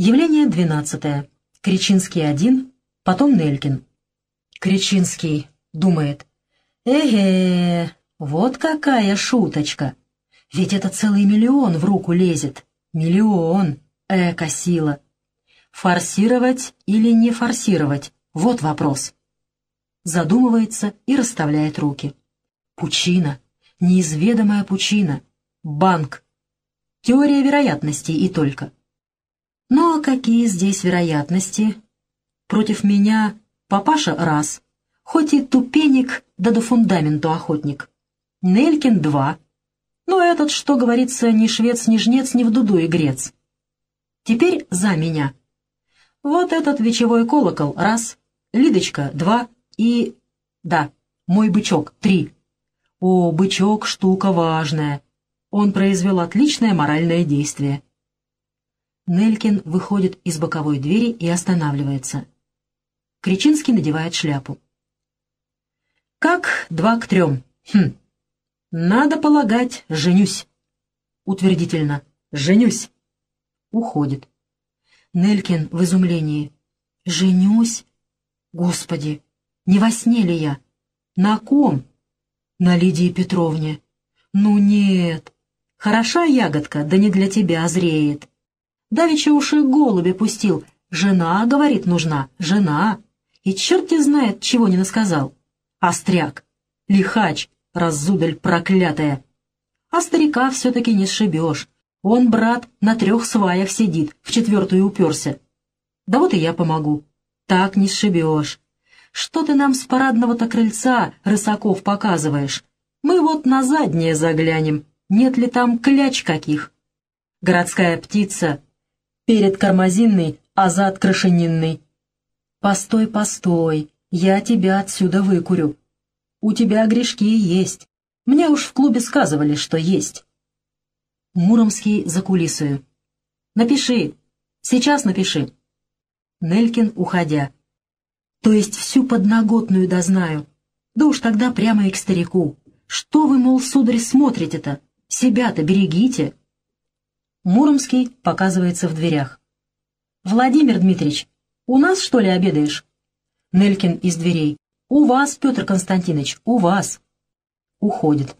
Явление двенадцатое. Кричинский один, потом Нелькин. Кричинский думает. Эге, вот какая шуточка. Ведь это целый миллион в руку лезет. Миллион. Эко-сила. Форсировать или не форсировать? Вот вопрос. Задумывается и расставляет руки. Пучина. Неизведомая пучина. Банк. Теория вероятностей и только. Ну а какие здесь вероятности? Против меня папаша раз, хоть и тупенек, да до фундаменту охотник. Нелькин два. Но этот, что говорится, ни швец, ни жнец, ни в дуду грец. Теперь за меня. Вот этот вечевой колокол раз, Лидочка два и... да, мой бычок три. О, бычок — штука важная. Он произвел отличное моральное действие. Нелькин выходит из боковой двери и останавливается. Кричинский надевает шляпу. «Как два к трем? Хм. Надо полагать, женюсь». Утвердительно. «Женюсь». Уходит. Нелькин в изумлении. «Женюсь? Господи, не во сне ли я? На ком?» «На Лидии Петровне». «Ну нет. Хороша ягодка, да не для тебя зреет». Давеча уши голуби пустил. Жена, говорит, нужна, жена. И черт не знает, чего не насказал. Остряк, лихач, разудаль проклятая. А старика все-таки не сшибешь. Он, брат, на трех сваях сидит, в четвертую уперся. Да вот и я помогу. Так не сшибешь. Что ты нам с парадного-то крыльца, рысаков, показываешь? Мы вот на заднее заглянем. Нет ли там кляч каких? Городская птица перед кармазинной, а зад крашенинный. «Постой, постой, я тебя отсюда выкурю. У тебя грешки есть. Мне уж в клубе сказывали, что есть». Муромский за кулисою. «Напиши. Сейчас напиши». Нелькин, уходя. «То есть всю подноготную дознаю. Да уж тогда прямо и к старику. Что вы, мол, сударь, смотрите-то? Себя-то берегите». Муромский показывается в дверях. «Владимир Дмитриевич, у нас, что ли, обедаешь?» Нелькин из дверей. «У вас, Петр Константинович, у вас». Уходит.